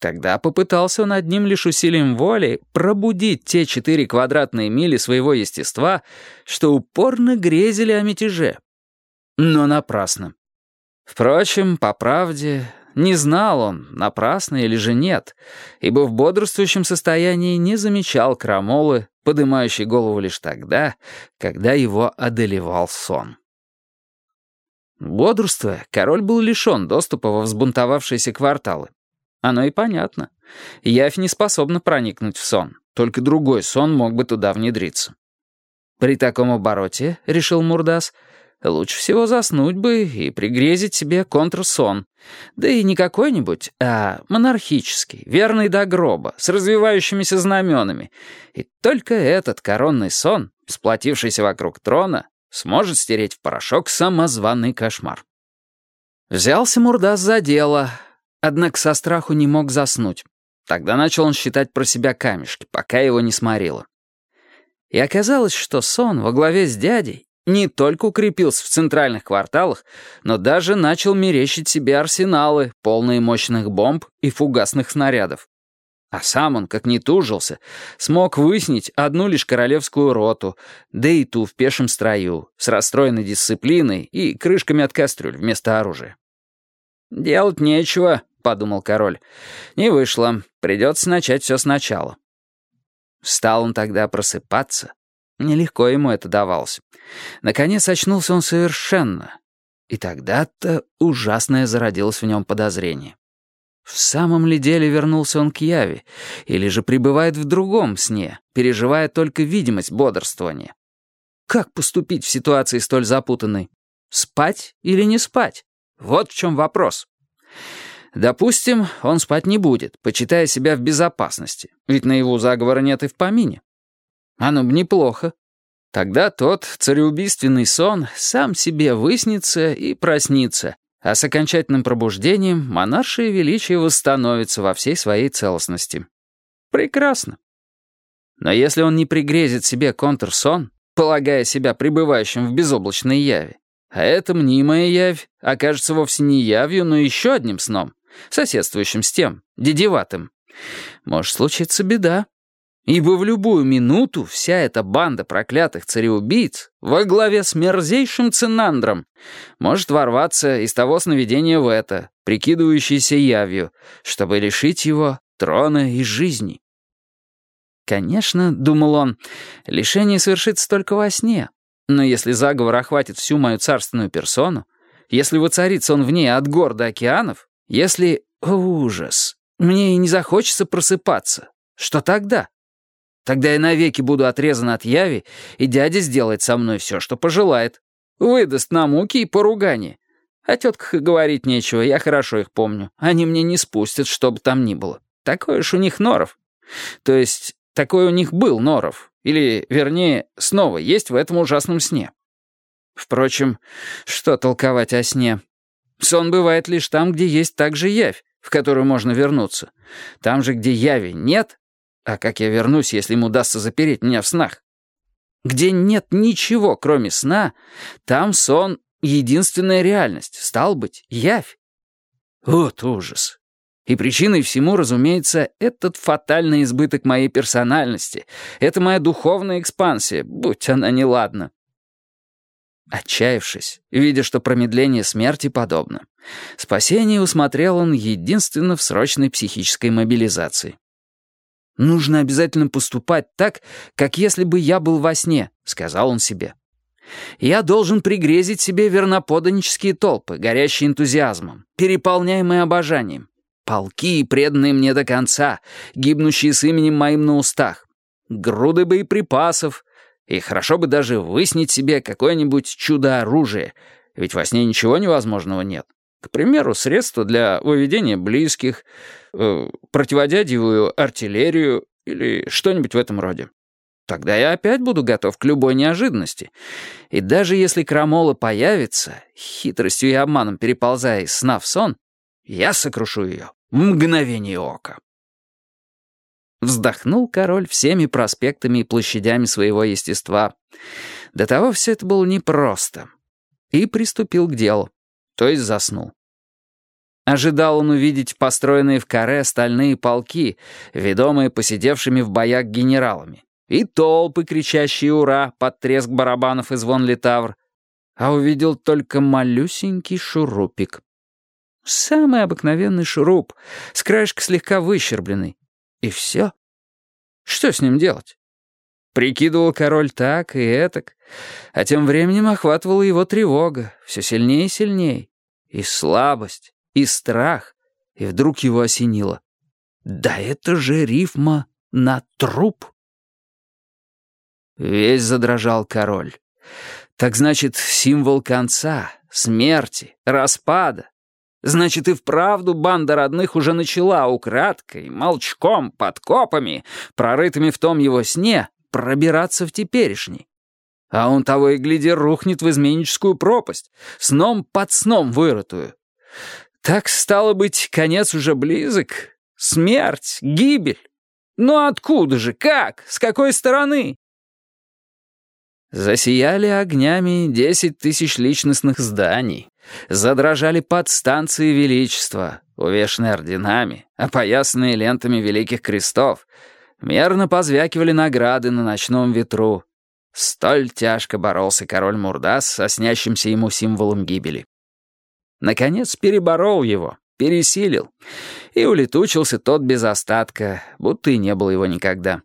Тогда попытался он одним лишь усилием воли пробудить те четыре квадратные мили своего естества, что упорно грезили о мятеже. Но напрасно. Впрочем, по правде, не знал он, напрасно или же нет, ибо в бодрствующем состоянии не замечал крамолы, подымающей голову лишь тогда, когда его одолевал сон. Бодрствуя, король был лишен доступа во взбунтовавшиеся кварталы. Оно и понятно. Явь не способна проникнуть в сон. Только другой сон мог бы туда внедриться. При таком обороте, решил Мурдас, лучше всего заснуть бы и пригрезить себе контрсон. Да и не какой-нибудь, а монархический, верный до гроба, с развивающимися знаменами. И только этот коронный сон, сплотившийся вокруг трона, сможет стереть в порошок самозваный кошмар. Взялся Мурдас за дело — Однако со страху не мог заснуть. Тогда начал он считать про себя камешки, пока его не сморило. И оказалось, что сон во главе с дядей не только укрепился в центральных кварталах, но даже начал мерещить себе арсеналы, полные мощных бомб и фугасных снарядов. А сам он, как не тужился, смог выяснить одну лишь королевскую роту, да и ту в пешем строю, с расстроенной дисциплиной и крышками от кастрюль вместо оружия. «Делать нечего», — подумал король. «Не вышло. Придется начать все сначала». Стал он тогда просыпаться. Нелегко ему это давалось. Наконец очнулся он совершенно. И тогда-то ужасное зародилось в нем подозрение. В самом ли деле вернулся он к Яве, или же пребывает в другом сне, переживая только видимость бодрствования? Как поступить в ситуации столь запутанной? Спать или не спать? Вот в чем вопрос. Допустим, он спать не будет, почитая себя в безопасности, ведь на его заговора нет и в помине. Оно бы неплохо. Тогда тот цареубийственный сон сам себе выснится и проснится, а с окончательным пробуждением монаршее величие восстановится во всей своей целостности. Прекрасно. Но если он не пригрезит себе контрсон, полагая себя пребывающим в безоблачной яве, а эта мнимая явь окажется вовсе не явью, но еще одним сном, соседствующим с тем, дедеватым. Может случиться беда. Ибо в любую минуту вся эта банда проклятых цареубийц во главе с мерзейшим цинандром может ворваться из того сновидения в это, прикидывающееся явью, чтобы лишить его трона и жизни. Конечно, думал он, лишение совершится только во сне, но если заговор охватит всю мою царственную персону, если воцарится он в ней от гор до океанов, если... ужас! Мне и не захочется просыпаться. Что тогда? Тогда я навеки буду отрезан от яви, и дядя сделает со мной все, что пожелает. Выдаст на муки и поругание. О тетках и говорить нечего, я хорошо их помню. Они мне не спустят, что бы там ни было. Такой уж у них норов. То есть, такой у них был норов. Или, вернее, снова есть в этом ужасном сне. Впрочем, что толковать о сне? Сон бывает лишь там, где есть также явь, в которую можно вернуться. Там же, где яви нет, а как я вернусь, если ему удастся запереть меня в снах? Где нет ничего, кроме сна, там сон — единственная реальность, стал быть, явь. Вот ужас. И причиной всему, разумеется, этот фатальный избыток моей персональности. Это моя духовная экспансия, будь она неладна. Отчаявшись, видя, что промедление смерти подобно, спасение усмотрел он единственно в срочной психической мобилизации. «Нужно обязательно поступать так, как если бы я был во сне», — сказал он себе. «Я должен пригрезить себе верноподанические толпы, горящие энтузиазмом, переполняемые обожанием, Полки, преданные мне до конца, гибнущие с именем моим на устах. Груды боеприпасов. И хорошо бы даже выснить себе какое-нибудь чудо-оружие, ведь во сне ничего невозможного нет. К примеру, средства для выведения близких, э, противодядевую артиллерию или что-нибудь в этом роде. Тогда я опять буду готов к любой неожиданности. И даже если крамола появится, хитростью и обманом переползая из сна в сон, я сокрушу ее в мгновение ока. Вздохнул король всеми проспектами и площадями своего естества. До того все это было непросто. И приступил к делу, то есть заснул. Ожидал он увидеть построенные в каре стальные полки, ведомые посидевшими в боях генералами, и толпы, кричащие «Ура!» под треск барабанов и звон литавр, а увидел только малюсенький шурупик. Самый обыкновенный шуруп, с краешка слегка выщербленный. И все. Что с ним делать? Прикидывал король так и этак, а тем временем охватывала его тревога, все сильнее и сильнее, и слабость, и страх, и вдруг его осенило. «Да это же рифма на труп!» Весь задрожал король. Так значит, символ конца, смерти, распада. Значит, и вправду банда родных уже начала украдкой, молчком, подкопами, прорытыми в том его сне, пробираться в теперешний. А он того и гляди рухнет в изменническую пропасть, сном под сном вырытую. Так, стало быть, конец уже близок? Смерть, гибель? Ну откуда же, как, с какой стороны? Засияли огнями десять тысяч личностных зданий. Задрожали подстанции Величества, увешанные орденами, опоясанные лентами великих крестов. Мерно позвякивали награды на ночном ветру. Столь тяжко боролся король Мурдас со снящимся ему символом гибели. Наконец переборол его, пересилил, и улетучился тот без остатка, будто и не было его никогда.